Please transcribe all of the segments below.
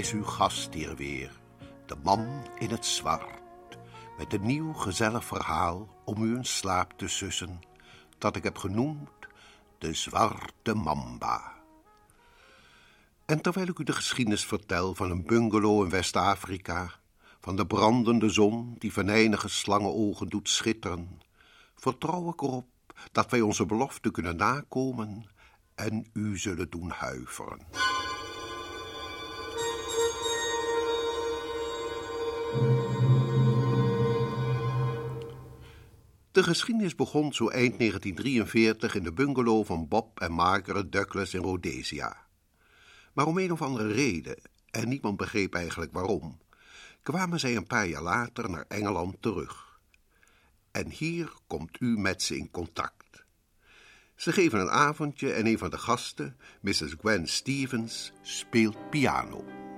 Is uw gastheer weer, de man in het zwart, met een nieuw gezellig verhaal om u in slaap te sussen, dat ik heb genoemd de Zwarte Mamba. En terwijl ik u de geschiedenis vertel van een bungalow in West-Afrika, van de brandende zon die venijnige slangenogen doet schitteren, vertrouw ik erop dat wij onze belofte kunnen nakomen en u zullen doen huiveren. De geschiedenis begon zo eind 1943 in de bungalow van Bob en Margaret Douglas in Rhodesia. Maar om een of andere reden, en niemand begreep eigenlijk waarom, kwamen zij een paar jaar later naar Engeland terug. En hier komt u met ze in contact. Ze geven een avondje en een van de gasten, Mrs. Gwen Stevens, speelt piano.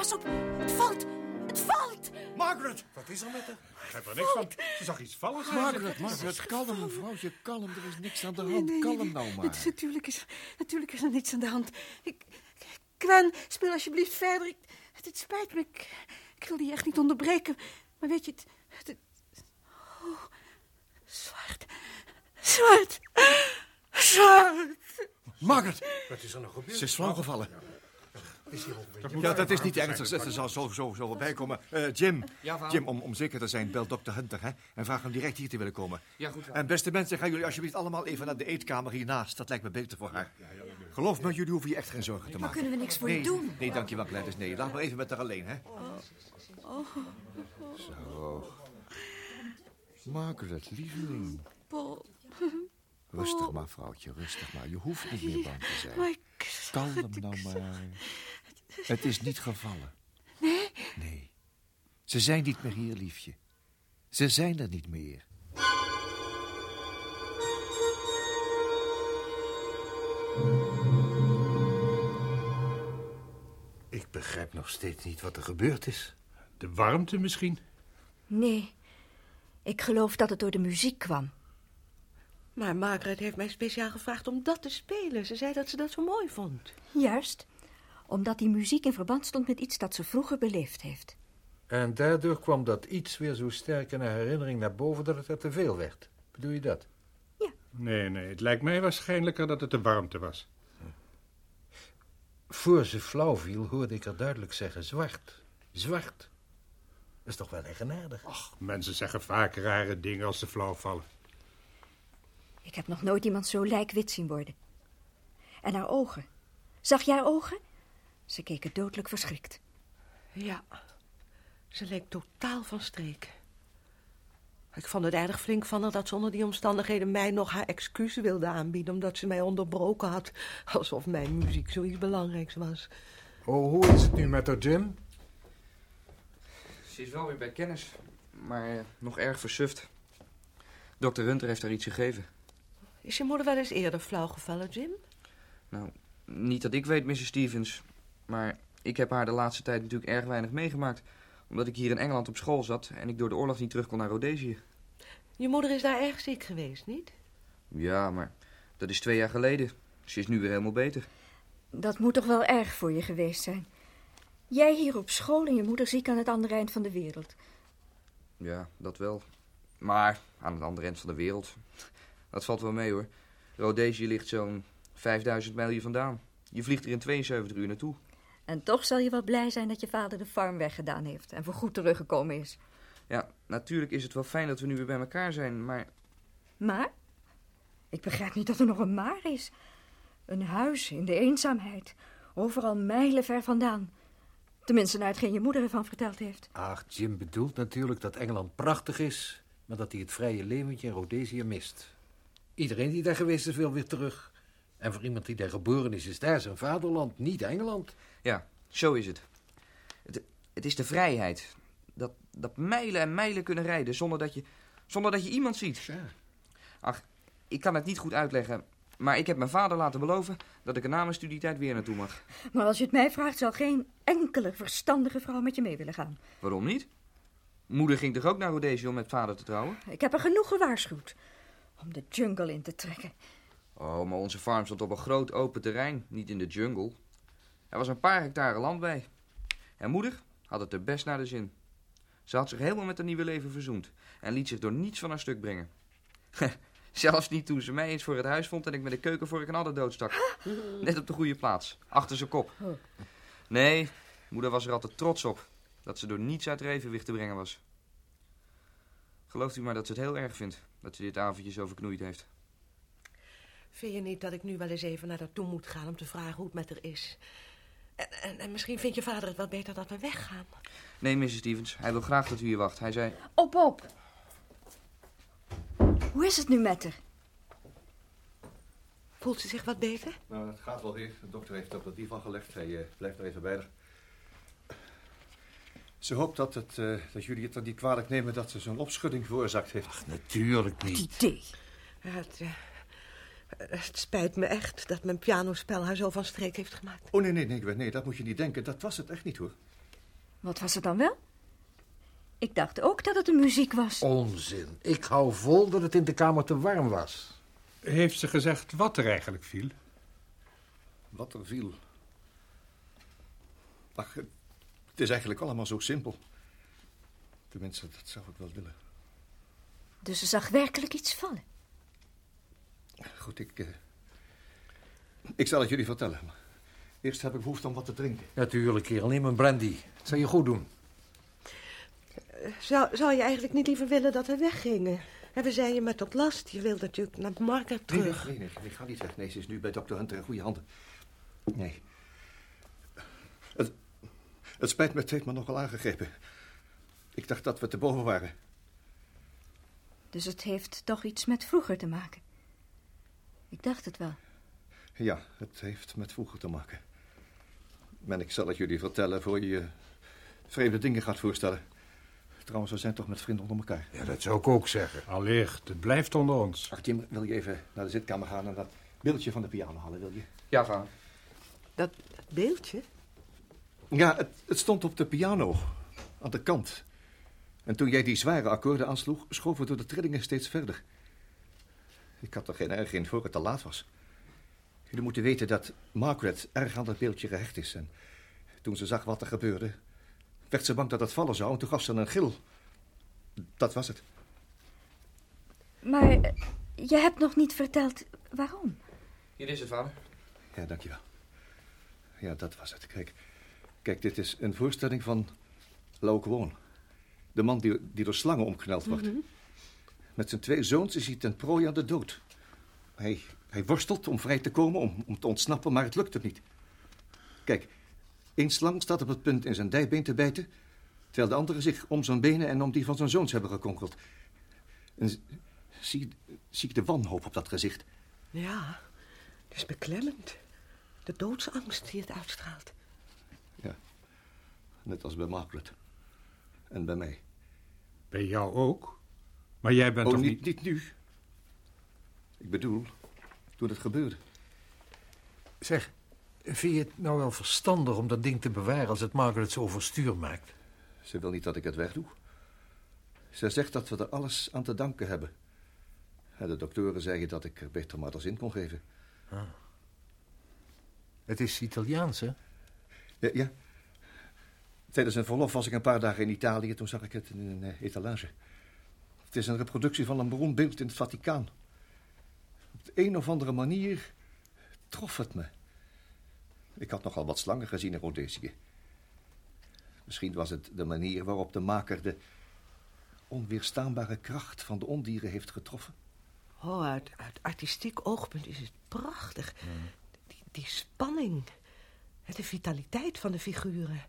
Pas op. Het valt. Het valt. Margaret, wat is er met haar? Ik heb er niks van. Ze zag iets vallen. Margaret, Margaret, kalm mevrouwtje, kalm. Er is niks aan de hand. Nee, nee, kalm nou maar. Het is, natuurlijk, is, natuurlijk is er niets aan de hand. Ik, Gwen, speel alsjeblieft verder. Ik, het, het spijt me. Ik, ik wil die echt niet onderbreken. Maar weet je, het... het oh, zwart. Zwart. Zwart. Margaret, Wat is er nog gebeurd? ze is flauw gevallen. Is hier ook een beetje Ja, dat is niet ernstig. Er zal zo, zo, zo wel bij komen. Eh, Jim, Jim om, om zeker te zijn, bel dokter Hunter hè, en vraag hem direct hier te willen komen. Ja, goed. En beste mensen, gaan jullie alsjeblieft allemaal even naar de eetkamer hiernaast. Dat lijkt me beter voor haar. Geloof me, jullie hoeven je echt geen zorgen te maken. kunnen we niks voor nee, je doen? Nee, dankjewel, Gladys. Nee, laat maar even met haar alleen, hè. Oh, Zo. Margaret, lieveling. Paul. Rustig maar, vrouwtje, rustig maar. Je hoeft niet meer bang te zijn. Kalm nou maar. Het is niet gevallen. Nee? Nee. Ze zijn niet meer hier, liefje. Ze zijn er niet meer. Ik begrijp nog steeds niet wat er gebeurd is. De warmte misschien? Nee. Ik geloof dat het door de muziek kwam. Maar Margaret heeft mij speciaal gevraagd om dat te spelen. Ze zei dat ze dat zo mooi vond. Juist. Omdat die muziek in verband stond met iets dat ze vroeger beleefd heeft. En daardoor kwam dat iets weer zo sterk in haar herinnering naar boven dat het er te veel werd. Bedoel je dat? Ja. Nee, nee, het lijkt mij waarschijnlijker dat het de warmte was. Voor ze flauw viel hoorde ik haar duidelijk zeggen zwart. Zwart. Dat is toch wel eigenaardig? Ach, mensen zeggen vaak rare dingen als ze flauw vallen. Ik heb nog nooit iemand zo lijkwit zien worden. En haar ogen. Zag jij haar ogen? Ze keken dodelijk verschrikt. Ja, ze leek totaal van streek. Ik vond het erg flink van haar dat ze onder die omstandigheden mij nog haar excuus wilde aanbieden... omdat ze mij onderbroken had, alsof mijn muziek zoiets belangrijks was. Oh, hoe is het nu met haar, Jim? Ze is wel weer bij kennis, maar eh, nog erg versuft. Dokter Hunter heeft haar iets gegeven. Is je moeder wel eens eerder flauw gevallen, Jim? Nou, niet dat ik weet, Mrs. Stevens. Maar ik heb haar de laatste tijd natuurlijk erg weinig meegemaakt. Omdat ik hier in Engeland op school zat en ik door de oorlog niet terug kon naar Rhodesië. Je moeder is daar erg ziek geweest, niet? Ja, maar dat is twee jaar geleden. Ze is nu weer helemaal beter. Dat moet toch wel erg voor je geweest zijn. Jij hier op school en je moeder ziek aan het andere eind van de wereld. Ja, dat wel. Maar aan het andere eind van de wereld. Dat valt wel mee hoor. Rhodesië ligt zo'n 5000 mijl hier vandaan. Je vliegt er in 72 uur naartoe. En toch zal je wel blij zijn dat je vader de farm weggedaan heeft en voorgoed teruggekomen is. Ja, natuurlijk is het wel fijn dat we nu weer bij elkaar zijn, maar Maar? Ik begrijp niet dat er nog een maar is. Een huis in de eenzaamheid. Overal mijlen ver vandaan. Tenminste, naar hetgeen je moeder ervan verteld heeft. Ach, Jim bedoelt natuurlijk dat Engeland prachtig is... maar dat hij het vrije leventje in Rhodesië mist. Iedereen die daar geweest is, wil weer terug. En voor iemand die daar geboren is, is daar zijn vaderland, niet Engeland. Ja, zo is het. Het, het is de vrijheid. Dat, dat mijlen en mijlen kunnen rijden zonder dat je, zonder dat je iemand ziet. Ach, ik kan het niet goed uitleggen, maar ik heb mijn vader laten beloven dat ik er na mijn studietijd weer naartoe mag. Maar als je het mij vraagt, zal geen enkele verstandige vrouw met je mee willen gaan. Waarom niet? Moeder ging toch ook naar Rhodesië om met vader te trouwen? Ik heb er genoeg gewaarschuwd. Om de jungle in te trekken. Oh, maar onze farm stond op een groot open terrein, niet in de jungle. Er was een paar hectare land bij. En moeder had het er best naar de zin. Ze had zich helemaal met haar nieuwe leven verzoend en liet zich door niets van haar stuk brengen. Zelfs niet toen ze mij eens voor het huis vond en ik met de keukenvork een adder doodstak. Net op de goede plaats, achter zijn kop. Nee, moeder was er altijd trots op dat ze door niets uit haar evenwicht te brengen was. Gelooft u maar dat ze het heel erg vindt dat ze dit avondje zo verknoeid heeft. Vind je niet dat ik nu wel eens even naar haar toe moet gaan om te vragen hoe het met haar is? En, en, en misschien vindt je vader het wel beter dat we weggaan. Nee, Mrs. Stevens, hij wil graag dat u hier wacht. Hij zei... Op, op. Hoe is het nu met haar? Voelt ze zich wat beter? Nou, het gaat wel weer. De dokter heeft op dat divan gelegd. Hij eh, blijft er even bij haar. Ze hoopt dat, het, eh, dat jullie het dan niet kwalijk nemen dat ze zo'n opschudding veroorzaakt heeft. Natuurlijk niet. Idee. Ja, het, eh, het spijt me echt dat mijn pianospel haar zo van streek heeft gemaakt. Oh, nee, nee, nee, nee, dat moet je niet denken. Dat was het echt niet, hoor. Wat was het dan wel? Ik dacht ook dat het de muziek was. Onzin. Ik hou vol dat het in de kamer te warm was. Heeft ze gezegd wat er eigenlijk viel? Wat er viel. Ach, het het is eigenlijk allemaal zo simpel. Tenminste, dat zou ik wel willen. Dus ze zag werkelijk iets vallen. Goed, ik... eh, ik zal het jullie vertellen. Maar eerst heb ik behoefte om wat te drinken. Natuurlijk, kerel. Neem een brandy. Het zal je goed doen. Zou, zou je eigenlijk niet liever willen dat we weggingen? En we zijn je maar tot last. Je wilt natuurlijk naar Nee, nee, terug. nee, nee, ik ga niet weg. Nee, ze is nu bij dokter Hunter in goede handen. Nee. Het, het spijt me, het heeft me nogal aangegrepen. Ik dacht dat we te boven waren. Dus het heeft toch iets met vroeger te maken. Ik dacht het wel. Ja, het heeft met vroeger te maken. En ik zal het jullie vertellen voor je je vreemde dingen gaat voorstellen. Trouwens, we zijn toch met vrienden onder elkaar. Ja, dat zou ik ook zeggen. Allicht, het blijft onder ons. Ach, Jim, wil je even naar de zitkamer gaan en dat beeldje van de piano halen, wil je? Ja, vader. Dat, dat beeldje? Ja, het, het stond op de piano, aan de kant. En toen jij die zware akkoorden aansloeg, schoven door de trillingen steeds verder. Ik had er geen erg in voor het te laat was. Jullie moeten weten dat Margaret erg aan dat beeldje gehecht is. En toen ze zag wat er gebeurde, werd ze bang dat het vallen zou. En toen gaf ze een gil. Dat was het. Maar eh, je hebt nog niet verteld waarom. Hier is het, vader. Ja, dankjewel. Ja, dat was het. Kijk, kijk dit is een voorstelling van Lau Kwon. De man die, die door slangen omkneld wordt. Met zijn twee zoons is hij ten prooi aan de dood. Hij, hij worstelt om vrij te komen, om, om te ontsnappen, maar het lukt hem niet. Kijk, één slang staat op het punt in zijn dijbeen te bijten... terwijl de andere zich om zijn benen en om die van zijn zoons hebben gekonkeld. En zie, zie ik de wanhoop op dat gezicht. Ja, het is beklemmend. De doodsangst die het uitstraalt. Ja, net als bij Margaret. En bij mij. Bij jou ook? Maar jij bent oh, toch niet, niet... niet nu. Ik bedoel, toen het gebeurde. Zeg, vind je het nou wel verstandig om dat ding te bewaren als het Margaret zo overstuur maakt? Ze wil niet dat ik het wegdoe. Ze zegt dat we er alles aan te danken hebben. En de doktoren zeiden dat ik er beter maar als in kon geven. Het is Italiaans, hè? Ja, ja. Tijdens een verlof was ik een paar dagen in Italië. Toen zag ik het in een eh, etalage. Het is een reproductie van een beroemd beeld in het Vaticaan. Op de een of andere manier trof het me. Ik had nogal wat slangen gezien in Rhodesië. Misschien was het de manier waarop de maker de onweerstaanbare kracht van de ondieren heeft getroffen. Oh, uit, artistiek oogpunt is het prachtig. Die, die spanning. De vitaliteit van de figuren.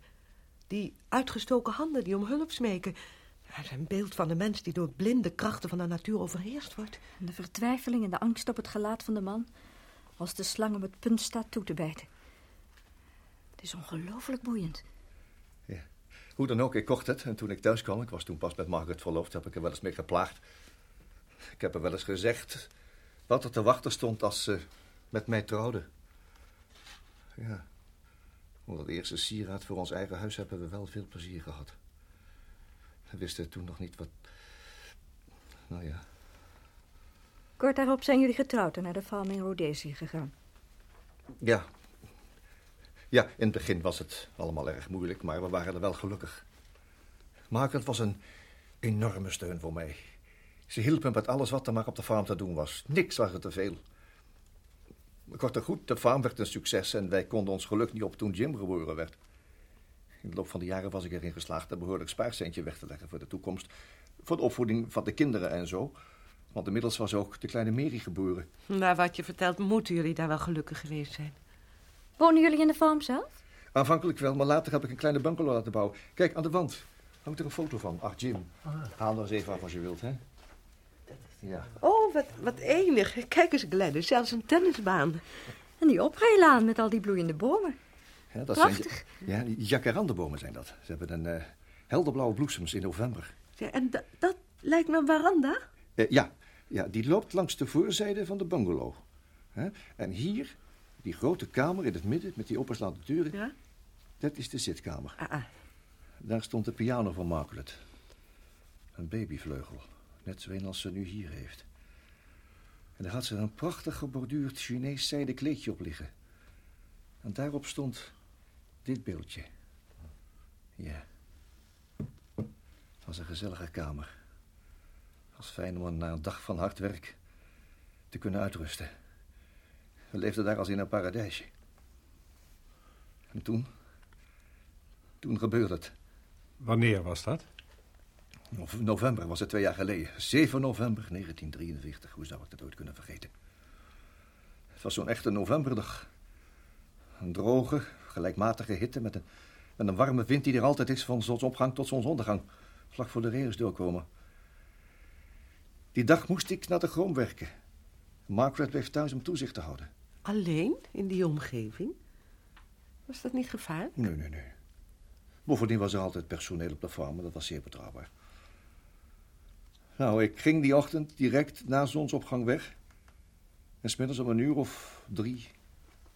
Die uitgestoken handen die om hulp smeken. Het is een beeld van de mens die door blinde krachten van de natuur overheerst wordt. En de vertwijfeling en de angst op het gelaat van de man... als de slang op het punt staat toe te bijten. Het is ongelooflijk boeiend. Ja. Hoe dan ook, ik kocht het. En toen ik thuis kwam, ik was toen pas met Margaret verloofd, heb ik er wel eens mee geplaagd. Ik heb er wel eens gezegd wat er te wachten stond als ze met mij trouwde. Ja. Onder het eerste sieraad voor ons eigen huis hebben we wel veel plezier gehad. We wisten toen nog niet wat... Nou ja, Kort daarop zijn jullie getrouwd en naar de farm in Rhodesië gegaan. Ja. Ja, in het begin was het allemaal erg moeilijk, maar we waren er wel gelukkig. Margaret was een enorme steun voor mij. Ze hielp me met alles wat er maar op de farm te doen was. Niks was er te veel. Kort en goed, de farm werd een succes en wij konden ons geluk niet op toen Jim geboren werd. In de loop van de jaren was ik erin geslaagd een behoorlijk spaarcentje weg te leggen voor de toekomst. Voor de opvoeding van de kinderen en zo. Want inmiddels was ook de kleine Mary geboren. Naar wat je vertelt, moeten jullie daar wel gelukkig geweest zijn. Wonen jullie in de farm zelf? Aanvankelijk wel, maar later heb ik een kleine bungalow laten bouwen. Kijk, aan de wand hangt er een foto van. Ach, Jim. Haal er eens even af als je wilt, hè? Ja. Oh, wat, wat enig. Kijk eens, Glenn, zelfs een tennisbaan. En die oprijlaan met al die bloeiende bomen. Ja, dat Prachtig. Zijn, ja, die jacarandenbomen zijn dat. Ze hebben een eh, helderblauwe bloesems in november. Ja, en da- dat lijkt me een veranda. Eh, ja, ja, die loopt langs de voorzijde van de bungalow. Hè? En hier, die grote kamer in het midden met die openslaande deuren, Ja? dat is de zitkamer. Ah, ah. Daar stond de piano van Margaret. Een babyvleugel, net zo een als ze nu hier heeft. En daar had ze een prachtig geborduurd Chinees zijden kleedje op liggen. En daarop stond dit beeldje. Ja. Het was een gezellige kamer. Het was fijn om na een dag van hard werk te kunnen uitrusten. We leefden daar als in een paradijsje. En toen... Toen gebeurde het. Wanneer was dat? Nov- November was het twee jaar geleden. 7 november 1943. Hoe zou ik dat ooit kunnen vergeten? Het was zo'n echte novemberdag. Een droge, gelijkmatige hitte met een, met een warme wind die er altijd is van zonsopgang tot zonsondergang. Vlak voor de regels doorkomen. Die dag moest ik naar de groom werken. Margaret bleef thuis om toezicht te houden. Alleen in die omgeving? Was dat niet gevaarlijk? Nee, nee, nee. Bovendien was er altijd personeel op de farm en dat was zeer betrouwbaar. Nou, ik ging die ochtend direct na zonsopgang weg. En smiddags om een uur of drie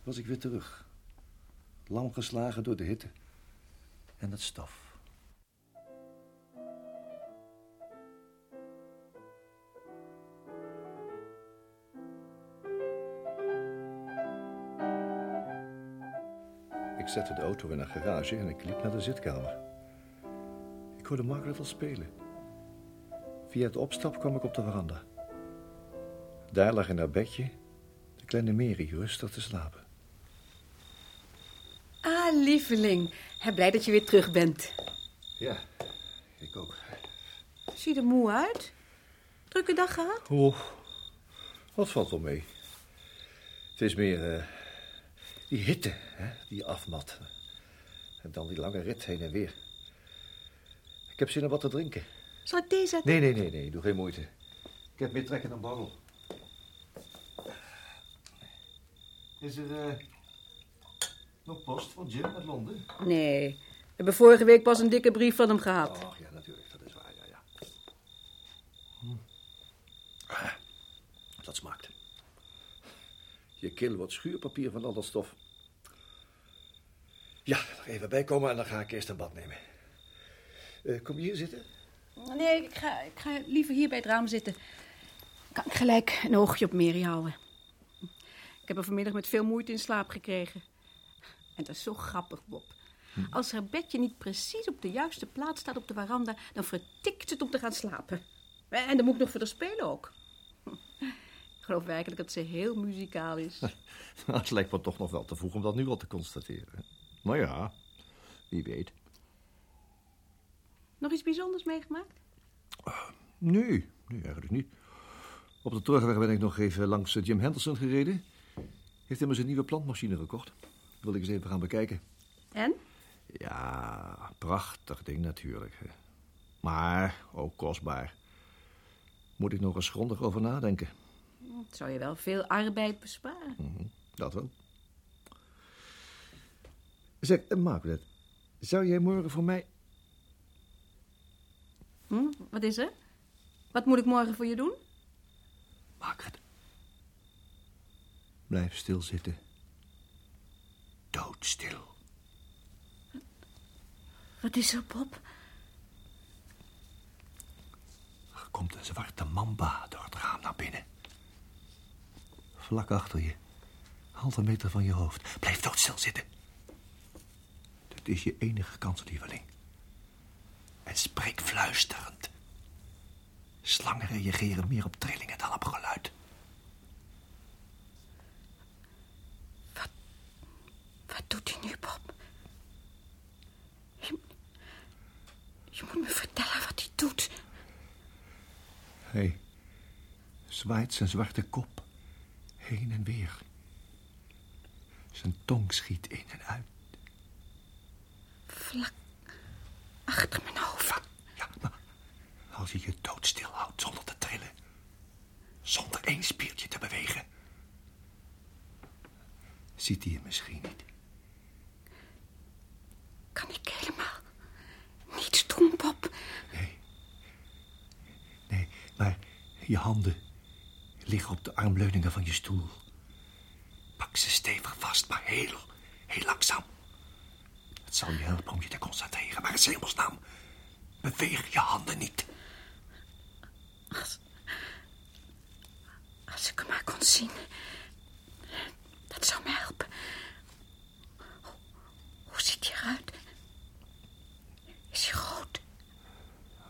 was ik weer terug. Lam geslagen door de hitte en het stof. Ik zette de auto in een garage en ik liep naar de zitkamer. Ik hoorde Margaret al spelen. Via het opstap kwam ik op de veranda. Daar lag in haar bedje de kleine Mary rustig te slapen. Lieveling. Blij dat je weer terug bent. Ja, ik ook. Zie er moe uit. Drukke dag gehad? Oh, wat valt wel mee. Het is meer eh, die hitte hè, die afmat. En dan die lange rit heen en weer. Ik heb zin om wat te drinken. Zal ik deze... Nee, nee, nee, nee, doe geen moeite. Ik heb meer trekken dan borrel. Is er eh, nog post van Jim uit Londen? Nee. We hebben vorige week pas een dikke brief van hem gehad. Oh, ja, natuurlijk, dat is waar, ja, ja. Hm. Ah, dat smaakt. Je keel wordt schuurpapier van al dat stof. Ja, nog even bijkomen en dan ga ik eerst een bad nemen. Eh, kom je hier zitten? Nee, ik ga, ik ga liever hier bij het raam zitten. Kan ik gelijk een oogje op Mary houden. Ik heb haar vanmiddag met veel moeite in slaap gekregen. En dat is zo grappig, Bob. Als haar bedje niet precies op de juiste plaats staat op de veranda... dan vertikt het om te gaan slapen. En dan moet ik nog verder spelen ook. Ik geloof werkelijk dat ze heel muzikaal is. Nou, het lijkt me toch nog wel te vroeg om dat nu al te constateren. Maar ja, wie weet. Nog iets bijzonders meegemaakt? Nee, nee, eigenlijk niet. Op de terugweg ben ik nog even langs eh, Jim Henderson gereden. Heeft immers een nieuwe plantmachine gekocht. Wil ik eens even gaan bekijken. En? Ja, prachtig ding natuurlijk. Maar ook kostbaar. Moet ik nog eens grondig over nadenken. Het zou je wel veel arbeid besparen. Mhm, Dat wel. Zeg, eh, Margaret, zou jij morgen voor mij... Hm? Wat is er? Wat moet ik morgen voor je doen? Margaret. Blijf stilzitten. Doodstil. Wat is er, Bob? Er komt een zwarte mamba door het raam naar binnen. Vlak achter je. Halve meter van je hoofd. Blijf doodstil zitten. Dit is je enige kans, lieveling. En spreek fluisterend. Slangen reageren meer op trillingen dan op geluid. Wat doet hij nu, Bob? Je, je moet me vertellen wat hij doet. Hij zwaait zijn zwarte kop heen en weer. Zijn tong schiet in en uit. Vlak achter mijn hoofd. Ja, maar als je je doodstil houdt zonder te trillen. Zonder één spiertje te bewegen. Ziet hij je misschien niet? Kan ik helemaal niets doen, Bob? Nee. Nee, maar je handen liggen op de armleuningen van je stoel. Pak ze stevig vast, maar heel, heel langzaam. Het zal je helpen om je te concentreren, maar in hemelsnaam, beweeg je handen niet. Als, als ik hem maar kon zien. Dat zou me helpen. Hoe, hoe ziet hij eruit? Is hij groot?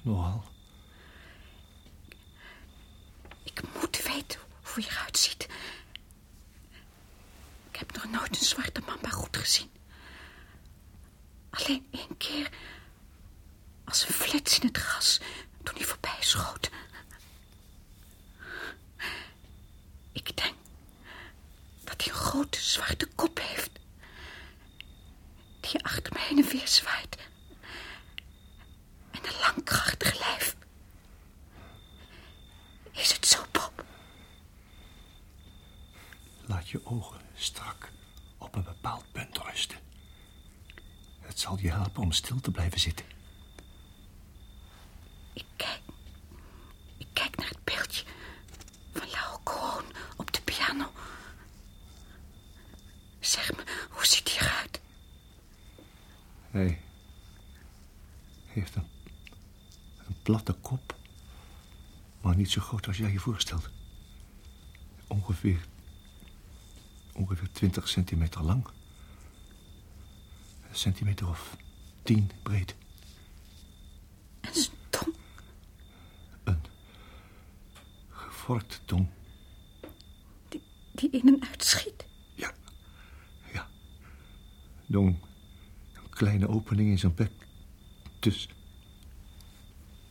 Nogal. Ik moet weten hoe hij eruit ziet. Ik heb nog nooit een zwarte mamba goed gezien. Alleen één keer als een flits in het gras toen hij voorbij schoot. Ik denk dat hij een grote zwarte kop heeft. Die achter me heen en weer zwaait. En een lang krachtig lijf. Is het zo, Bob? Laat je ogen strak op een bepaald punt rusten. Het zal je helpen om stil te blijven zitten. Ik kijk. Ik kijk naar het beeldje van Laocoon op de piano. Zeg me, hoe ziet hij eruit? Hij heeft een, een platte kop, maar niet zo groot als jij je voorstelt. Ongeveer, ongeveer 20 centimeter lang. Een centimeter of tien breed. En zijn tong, Gevorkte tong. die, die in en uitschiet. Ja, ja. Dong, een kleine opening in zijn bek. Tussen.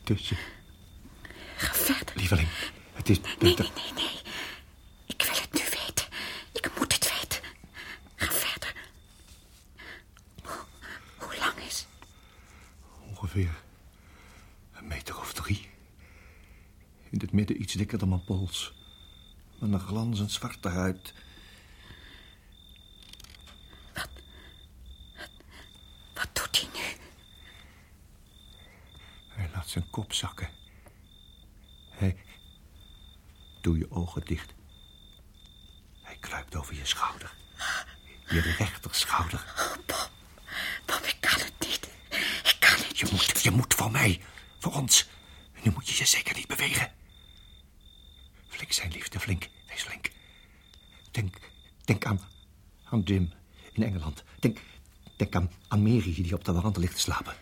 Tussen. Ga verder. Lieveling, het is Nee, nee, nee, nee. Ik wil het nu weten. Ik moet het weten. Ga verder. Hoe, hoe lang is? Ongeveer een meter of drie. In het midden iets dikker dan mijn pols. Met een glanzend zwarte huid. Wat doet hij nu? Hij laat zijn kop zakken. Hij... Doe je ogen dicht. Hij kruipt over je schouder. Je rechterschouder. Bob, ik kan het niet. Ik kan het Je moet, je moet voor mij. Voor ons. Nu moet je je zeker niet bewegen. Flink zijn, liefde, flink. Wees flink. Denk, denk aan, aan Jim in Engeland. Denk, denk aan, aan Mary die op de veranda ligt te slapen.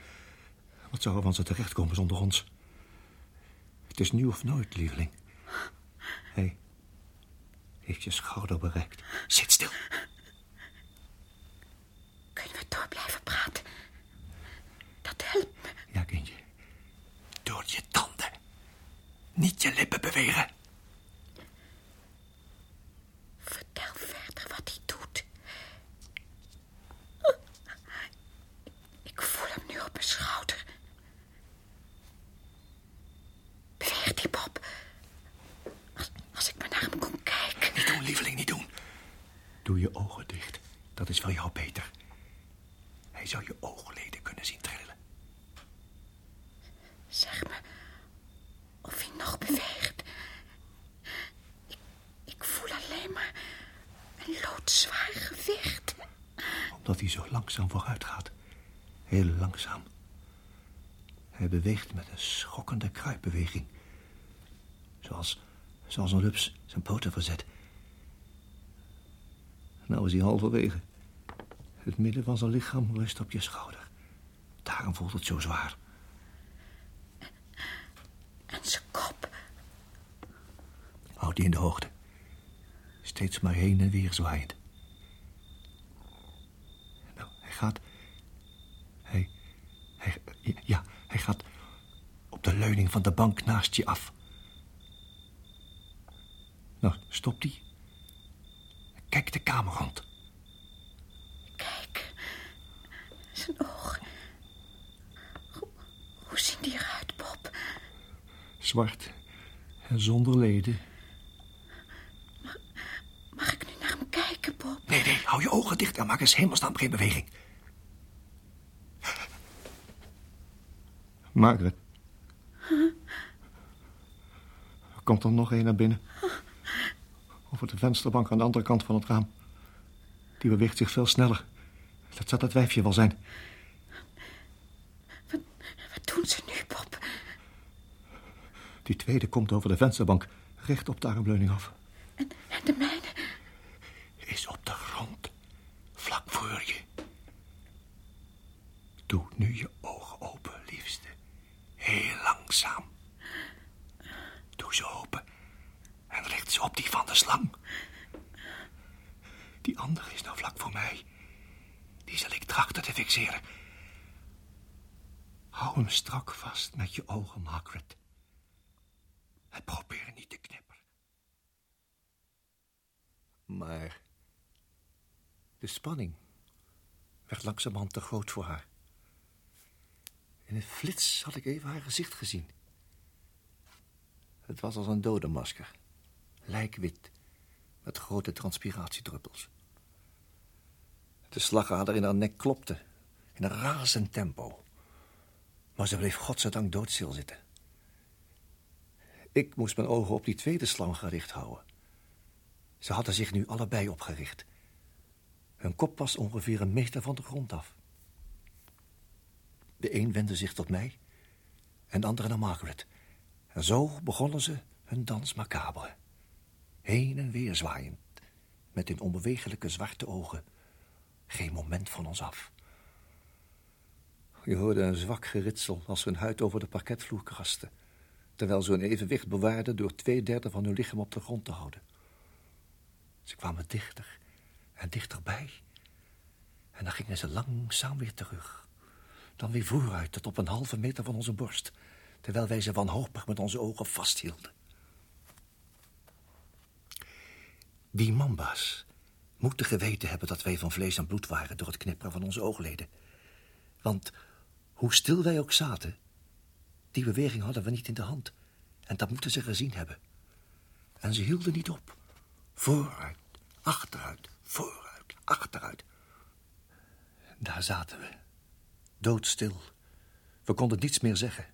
Wat zou er van ze terechtkomen zonder ons? Het is nu of nooit, lieveling. Hij heeft je schouder bereikt. Zit stil. Kunnen we door blijven praten? Dat helpt me. Ja, kindje. Door je tanden. Niet je lippen bewegen. Vertel verder wat hij doet. Ik voel hem nu op mijn schouder. Beweegt hij, Bob? Als, als ik maar naar hem kon kijken. Niet doen, lieveling, niet doen. Doe je ogen dicht. Dat is voor jou beter. Hij zou je oogleden kunnen zien trillen. Zeg me of hij nog beweegt. Ik, ik voel alleen maar een loodzwaar gewicht. Omdat hij zo langzaam vooruit gaat. Heel langzaam. Hij beweegt met een schokkende kruipbeweging. Zoals, zoals een rups zijn poten verzet. Nou is hij halverwege. Het midden van zijn lichaam rust op je schouder. Daarom voelt het zo zwaar. En zijn kop. Houd die in de hoogte. Steeds maar heen en weer zwaaiend. Nou, hij gaat... Hij... hij ja, hij gaat op de leuning van de bank naast je af. Nou, stop die. Kamer rond. Kijk. Zijn ogen. Hoe, hoe zien die eruit, Bob? Zwart en zonder leden. Mag ik nu naar hem kijken, Bob? Nee, nee, hou je ogen dicht en maak eens hemelsnaam geen beweging. Margaret. Er komt er nog één naar binnen. Over de vensterbank aan de andere kant van het raam. Die beweegt zich veel sneller. Dat zou dat wijfje wel zijn. Wat, wat doen ze nu, Bob? Die tweede komt over de vensterbank, recht op de armleuning af. En, en de mijne? Is op de grond, vlak voor je. Doe nu je ogen open, liefste. Heel langzaam. Doe ze open en richt ze op die van de slang. Die andere is nou vlak voor mij. Die zal ik trachten te fixeren. Hou hem strak vast met je ogen, Margaret. En probeer niet te knipperen. Maar de spanning werd langzamerhand te groot voor haar. In een flits had ik even haar gezicht gezien. Het was als een dodenmasker, lijkwit, met grote transpiratiedruppels. De slagader in haar nek klopte, in een razend tempo. Maar ze bleef godzijdank doodstil zitten. Ik moest mijn ogen op die tweede slang gericht houden. Ze hadden zich nu allebei opgericht. Hun kop was ongeveer een meter van de grond af. De een wendde zich tot mij en de andere naar Margaret. En zo begonnen ze hun dans macabre. Heen en weer zwaaiend, met hun onbewegelijke zwarte ogen. Geen moment van ons af. Je hoorde een zwak geritsel als hun huid over de parketvloer kraste, terwijl ze hun evenwicht bewaarden door twee derde van hun lichaam op de grond te houden. Ze kwamen dichter en dichterbij. En dan gingen ze langzaam weer terug. Dan weer vooruit tot op een halve meter van onze borst, terwijl wij ze wanhopig met onze ogen vasthielden. Die mamba's moeten geweten hebben dat wij van vlees en bloed waren door het knipperen van onze oogleden. Want hoe stil wij ook zaten, die beweging hadden we niet in de hand. En dat moeten ze gezien hebben. En ze hielden niet op. Vooruit, achteruit, vooruit, achteruit. Daar zaten we, doodstil. We konden niets meer zeggen.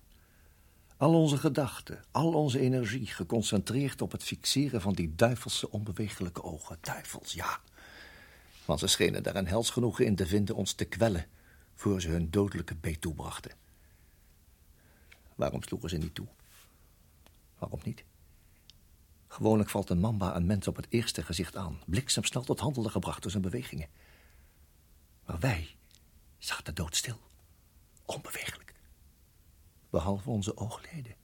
Al onze gedachten, al onze energie geconcentreerd op het fixeren van die duivelse onbewegelijke ogen. Duivels, ja. Want ze schenen daar een hels genoegen in te vinden ons te kwellen voor ze hun dodelijke beet toebrachten. Waarom sloegen ze niet toe? Waarom niet? Gewoonlijk valt een mamba een mens op het eerste gezicht aan, bliksemsnel tot handelen gebracht door zijn bewegingen. Maar wij zaten doodstil, onbewegelijk. Behalve onze oogleden.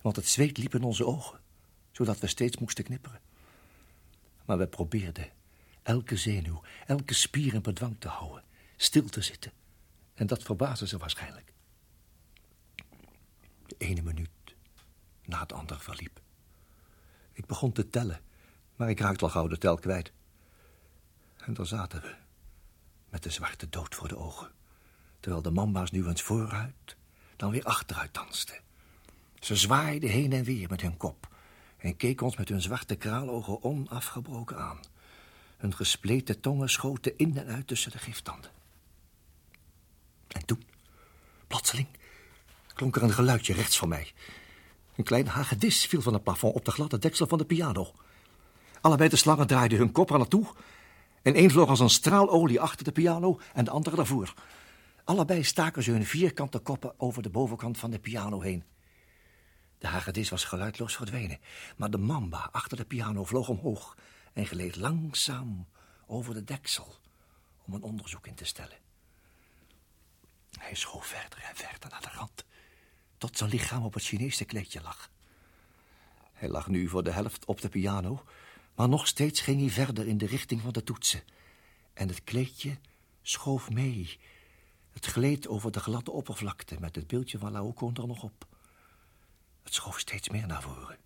Want het zweet liep in onze ogen, zodat we steeds moesten knipperen. Maar we probeerden elke zenuw, elke spier in bedwang te houden, stil te zitten. En dat verbaasde ze waarschijnlijk. De ene minuut na de andere verliep. Ik begon te tellen, maar ik raakte al gauw de tel kwijt. En daar zaten we, met de zwarte dood voor de ogen, terwijl de mamba's nu eens vooruit, dan weer achteruit dansten. Ze zwaaiden heen en weer met hun kop en keken ons met hun zwarte kraalogen onafgebroken aan. Hun gespleten tongen schoten in en uit tussen de giftanden. En toen, plotseling, klonk er een geluidje rechts van mij. Een klein hagedis viel van het plafond op de gladde deksel van de piano. Allebei de slangen draaiden hun kop er naartoe. En één vloog als een straal olie achter de piano en de andere daarvoor. Allebei staken ze hun vierkante koppen over de bovenkant van de piano heen. De hagedis was geluidloos verdwenen, maar de mamba achter de piano vloog omhoog en gleed langzaam over de deksel om een onderzoek in te stellen. Hij schoof verder en verder naar de rand, tot zijn lichaam op het Chinese kleedje lag. Hij lag nu voor de helft op de piano, maar nog steeds ging hij verder in de richting van de toetsen. En het kleedje schoof mee. Het gleed over de gladde oppervlakte met het beeldje van Laocoon er nog op. Het schoof steeds meer naar voren.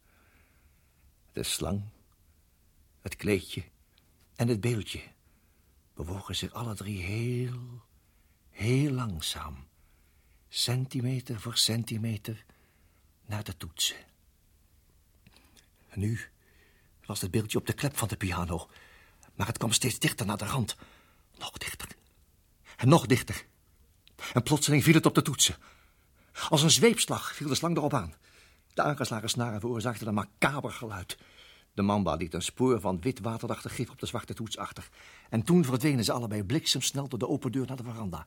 De slang, het kleedje en het beeldje bewogen zich alle drie heel, heel langzaam, centimeter voor centimeter, naar de toetsen. En nu was het beeldje op de klep van de piano, maar het kwam steeds dichter naar de rand. Nog dichter. En nog dichter. En plotseling viel het op de toetsen. Als een zweepslag viel de slang erop aan. De aangeslagen snaren veroorzaakten een macaber geluid. De mamba liet een spoor van wit waterachtig gif op de zwarte toets achter. En toen verdwenen ze allebei bliksemsnel door de open deur naar de veranda.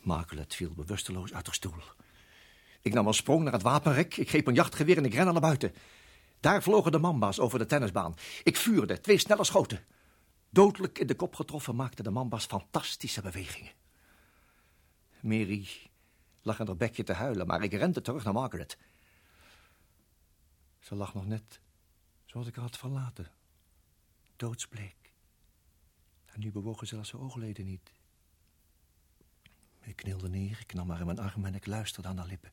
Margaret viel bewusteloos uit haar stoel. Ik nam een sprong naar het wapenrek, ik greep een jachtgeweer en ik ren naar buiten. Daar vlogen de mamba's over de tennisbaan. Ik vuurde, twee snelle schoten. Dodelijk in de kop getroffen maakten de mamba's fantastische bewegingen. Mary lag in haar bekje te huilen, maar ik rende terug naar Margaret. Ze lag nog net zoals ik haar had verlaten. Doodsbleek. En nu bewogen zelfs haar oogleden niet. Ik knielde neer, ik nam haar in mijn arm en ik luisterde aan haar lippen.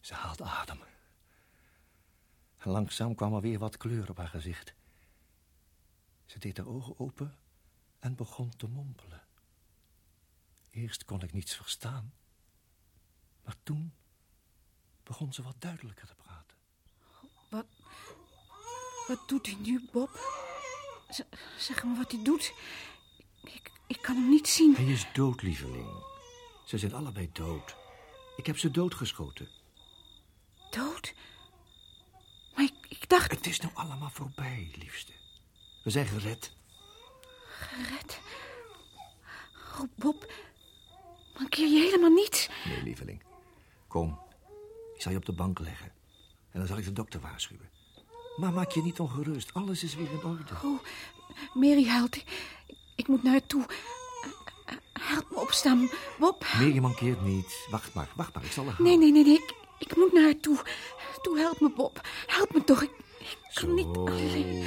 Ze haalde adem. En langzaam kwam er weer wat kleur op haar gezicht. Ze deed haar ogen open en begon te mompelen. Eerst kon ik niets verstaan, maar toen begon ze wat duidelijker te praten. Wat, doet hij nu, Bob? Z- zeg me wat hij doet. Ik, ik kan hem niet zien. Hij is dood, lieveling. Ze zijn allebei dood. Ik heb ze doodgeschoten. Dood? Maar ik, ik dacht... Het is nou allemaal voorbij, liefste. We zijn gered. Gered? Oh, Bob, mankeer je helemaal niets? Nee, lieveling. Kom, ik zal je op de bank leggen. En dan zal ik de dokter waarschuwen. Maar maak je niet ongerust. Alles is weer in orde. Oh, Mary huilt. Ik, moet naar haar toe. Help me opstaan, Bob. Je mankeert niet. Wacht maar, wacht maar. Ik zal er Nee, nee, nee, nee. Ik, ik moet naar haar toe. Toe, help me, Bob. Help me toch. Ik, ik kan niet alleen.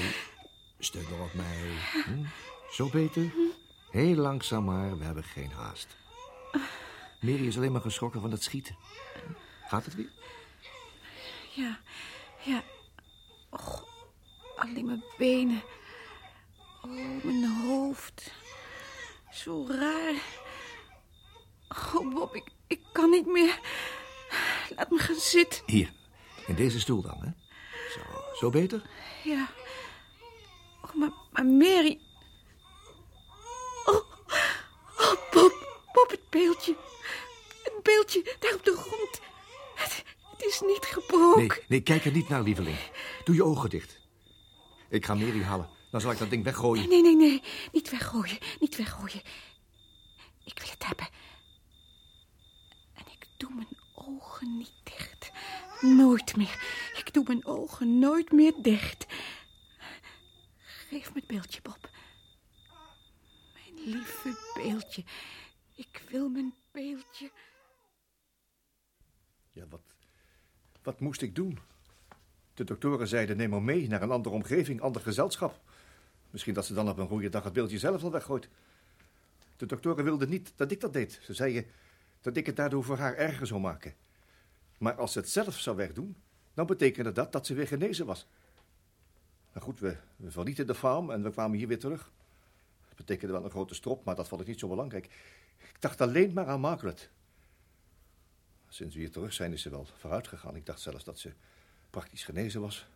Steun op mij. Hm? Zo beter? Heel langzaam maar, we hebben geen haast. Mary is alleen maar geschrokken van het schieten. Gaat het weer? Ja, ja. Och, alleen mijn benen. Oh, mijn hoofd. Zo raar. Oh, Bob, ik, ik kan niet meer. Laat me gaan zitten. Hier, in deze stoel dan, hè? Zo, zo beter? Ja. Oh, maar, maar Mary... Oh, oh, Bob, Bob, het beeldje. Het beeldje daar op de grond. Het, het is niet gebroken. Nee, nee, kijk er niet naar, lieveling. Doe je ogen dicht. Ik ga Mary halen. Dan zal ik dat ding weggooien. Nee, nee, nee, nee. Niet weggooien. Niet weggooien. Ik wil het hebben. En ik doe mijn ogen niet dicht. Nooit meer. Ik doe mijn ogen nooit meer dicht. Geef me het beeldje, Bob. Mijn lieve beeldje. Ik wil mijn beeldje. Ja, wat, wat moest ik doen? De doktoren zeiden, neem hem mee naar een andere omgeving, ander gezelschap. Misschien dat ze dan op een goede dag het beeldje zelf al weggooit. De doktoren wilden niet dat ik dat deed. Ze zeiden dat ik het daardoor voor haar erger zou maken. Maar als ze het zelf zou wegdoen, dan betekende dat dat ze weer genezen was. Maar goed, we, we verlieten de farm en we kwamen hier weer terug. Dat betekende wel een grote strop, maar dat vond ik niet zo belangrijk. Ik dacht alleen maar aan Margaret. Sinds we hier terug zijn is ze wel vooruit gegaan. Ik dacht zelfs dat ze praktisch genezen was.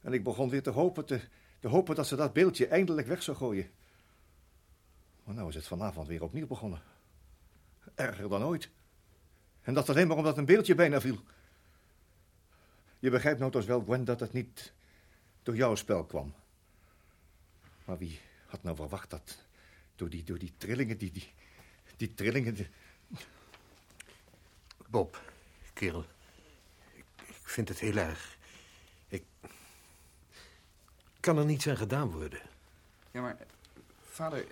En ik begon weer te hopen, te, hopen dat ze dat beeldje eindelijk weg zou gooien. Maar nou is het vanavond weer opnieuw begonnen. Erger dan ooit. En dat alleen maar omdat een beeldje bijna viel. Je begrijpt nou toch wel, Gwen, dat het niet door jouw spel kwam. Maar wie had nou verwacht dat door die, door die trillingen, die, die, die trillingen... Bob, kerel. Ik, ik vind het heel erg. Ik... Kan er niets aan gedaan worden? Ja, maar vader,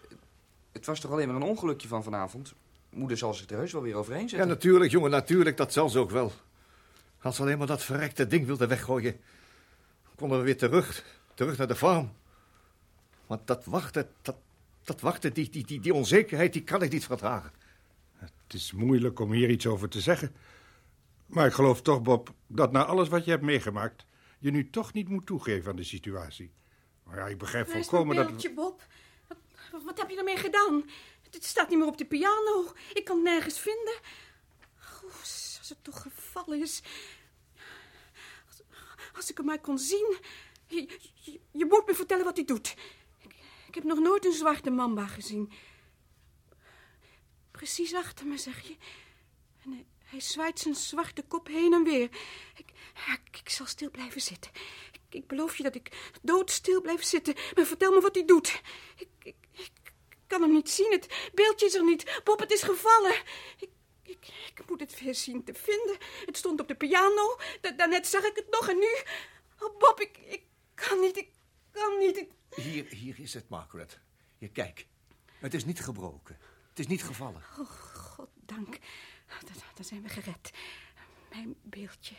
het was toch alleen maar een ongelukje van vanavond? Moeder zal zich er heus wel weer overheen Ja, zetten. natuurlijk, jongen, natuurlijk. Dat zal ze ook wel. Als ze alleen maar dat verrekte ding wilde weggooien... konden we weer terug. Terug naar de farm. Want dat wachten, dat, dat wachten, die, die, die, die onzekerheid, die kan ik niet verdragen. Het is moeilijk om hier iets over te zeggen. Maar ik geloof toch, Bob, dat na alles wat je hebt meegemaakt... je nu toch niet moet toegeven aan de situatie. Maar ja, ik begrijp Waar volkomen dat... beeldje, Bob? Wat, heb je ermee gedaan? Het staat niet meer op de piano. Ik kan het nergens vinden. Als het toch gevallen is. Als, als ik hem maar kon zien. Je, je, je moet me vertellen wat hij doet. Ik, ik heb nog nooit een zwarte mamba gezien. Precies achter me, zeg je. En hij, zwaait zijn zwarte kop heen en weer. Ik, ik, zal stil blijven zitten. Ik, beloof je dat ik doodstil blijf zitten. Maar vertel me wat hij doet. Ik, ik, kan hem niet zien. Het beeldje is er niet. Bob, het is gevallen. Ik, ik, ik moet het weer zien te vinden. Het stond op de piano. Da daarnet zag ik het nog en nu... Oh, Bob, ik, ik kan niet. Ik kan niet. Hier, hier is het, Margaret. Je kijk. Het is niet gebroken. Het is niet gevallen. Oh, goddank. Dan, dan zijn we gered. Mijn beeldje.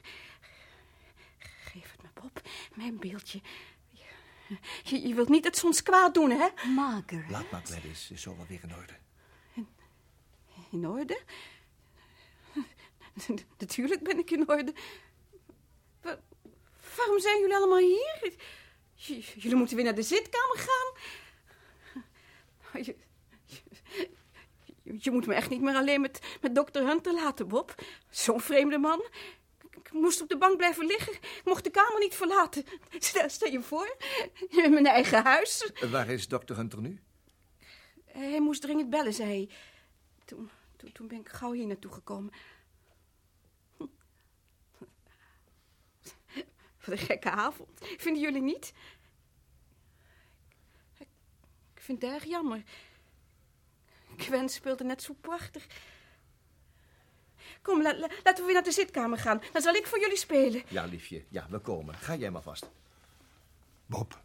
Geef het me, Bob. Mijn beeldje. Je, je wilt niet ze ons kwaad doen, hè? Margaret. Laat maar, Gladys. Is zo wel weer in orde. In orde? Natuurlijk ben ik in orde. Wa- waarom zijn jullie allemaal hier? J- jullie moeten weer naar de zitkamer gaan. Je, je, moet me echt niet meer alleen met, met dokter Hunter laten, Bob. Zo'n vreemde man. Ik, moest op de bank blijven liggen. Ik mocht de kamer niet verlaten. Stel, stel je voor, in mijn eigen huis. Waar is dokter Hunter nu? Hij moest dringend bellen, zei hij. Toen, toen, toen ben ik gauw hier naartoe gekomen. Wat een gekke avond. Vinden jullie niet? Ik, ik vind het erg jammer. Gwen speelde net zo prachtig. Kom, la- la- laten we weer naar de zitkamer gaan. Dan zal ik voor jullie spelen. Ja, liefje. Ja, we komen. Ga jij maar vast. Bob,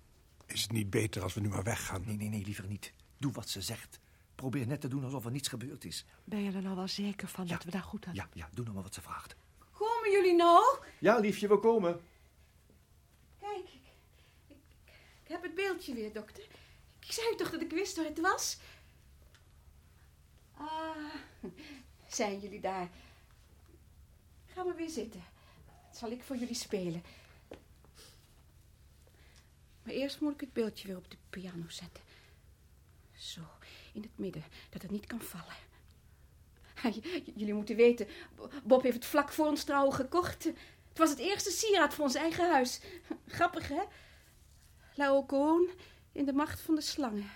is het niet beter als we nu maar weggaan? Nee, nee, nee, liever niet. Doe wat ze zegt. Probeer net te doen alsof er niets gebeurd is. Ben je er nou wel zeker van dat we daar goed aan... Ja, ja, doe nou maar wat ze vraagt. Komen jullie nou? Ja, liefje, we komen. Kijk, ik, ik, ik heb het beeldje weer, dokter. Ik zei toch dat ik wist waar het was? Ah, zijn jullie daar? Ga maar weer zitten. Zal ik voor jullie spelen. Maar eerst moet ik het beeldje weer op de piano zetten. Zo, in het midden, dat het niet kan vallen. Jullie moeten weten, Bo- Bob heeft het vlak voor ons trouwen gekocht. Het was het eerste sieraad voor ons eigen huis. Grappig, hè? Laocoon in de macht van de slangen.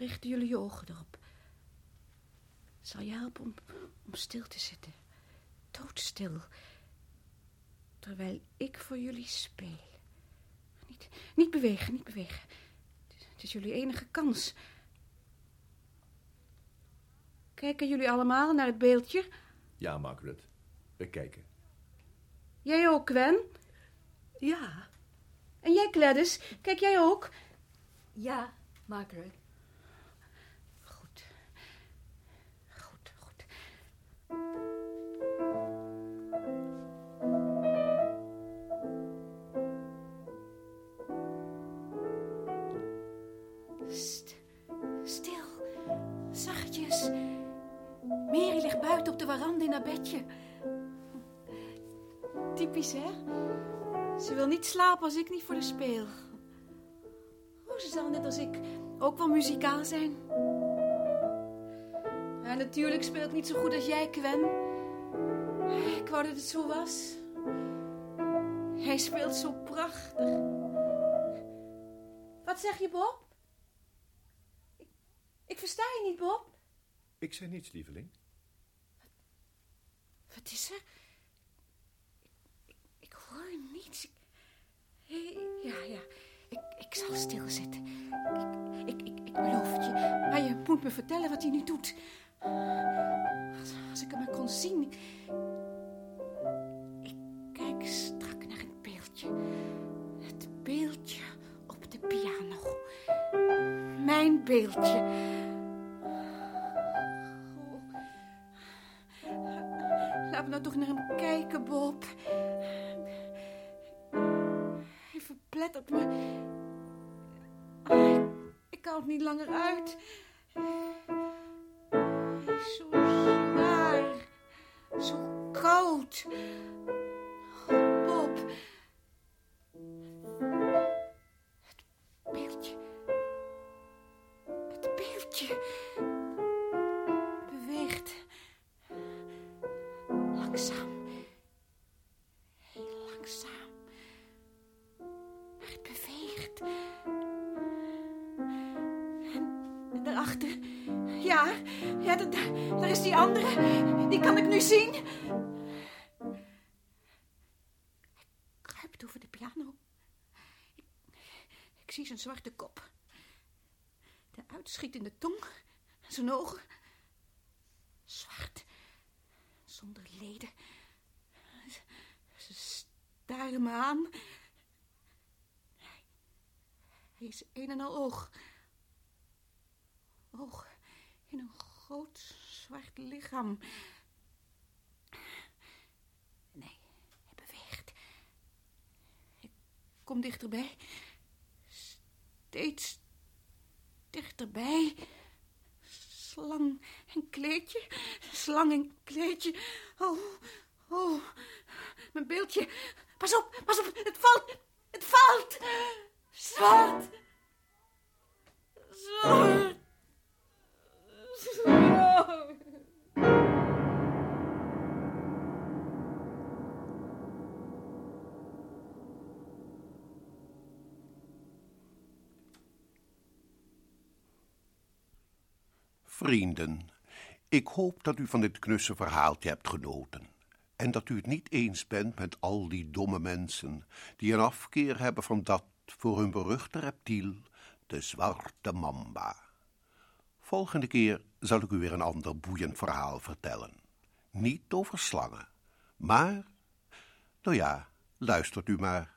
Richten jullie je ogen erop. Zal je helpen om, om stil te zitten. Doodstil. Terwijl ik voor jullie speel. Niet, niet bewegen, niet bewegen. Het is, het is jullie enige kans. Kijken jullie allemaal naar het beeldje? Ja, Margaret. We kijken. Jij ook, Gwen? Ja. En jij, Gladys? Kijk jij ook? Ja, Margaret. De in haar bedje. Typisch, hè? Ze wil niet slapen als ik niet voor haar speel. Oh, ze zal net als ik ook wel muzikaal zijn. Ja, natuurlijk speel ik niet zo goed als jij, Gwen. Ik wou dat het zo was. Hij speelt zo prachtig. Wat zeg je, Bob? Ik, ik versta je niet, Bob. Ik zei niets, lieveling. Vertellen wat hij nu doet. Als, ik hem maar kon zien. Ik, kijk strak naar het beeldje. Het beeldje op de beeldje. Laten we nou toch naar hem kijken, Bob. Hij verplettert me. Ik kan het niet langer uit. Zo zwaar. Zo koud. Zwarte kop. De uitschietende tong. Zijn ogen. Zwart. Zonder leden. Ze, ze staren me aan. Hij, hij is een en al oog. Oog in een groot zwart lichaam. Nee, hij beweegt. Ik kom dichterbij. Steeds dichterbij. Slang en kleedje. Slang en kleedje. Oh, oh. Mijn beeldje. Pas op, pas op. Het valt. Het valt. Zwart. Zwart. Zwart. Vrienden, ik hoop dat u van dit knusse verhaaltje hebt genoten. En dat u het niet eens bent met al die domme mensen die een afkeer hebben van dat voor hun beruchte reptiel, de zwarte mamba. Volgende keer zal ik u weer een ander boeiend verhaal vertellen. Niet over slangen, maar, nou ja, luistert u maar.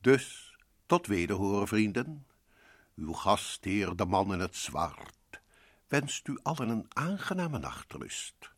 Dus, tot wederhoren, vrienden. Uw gastheer, de man in het zwart, wenst u allen een aangename nachtrust.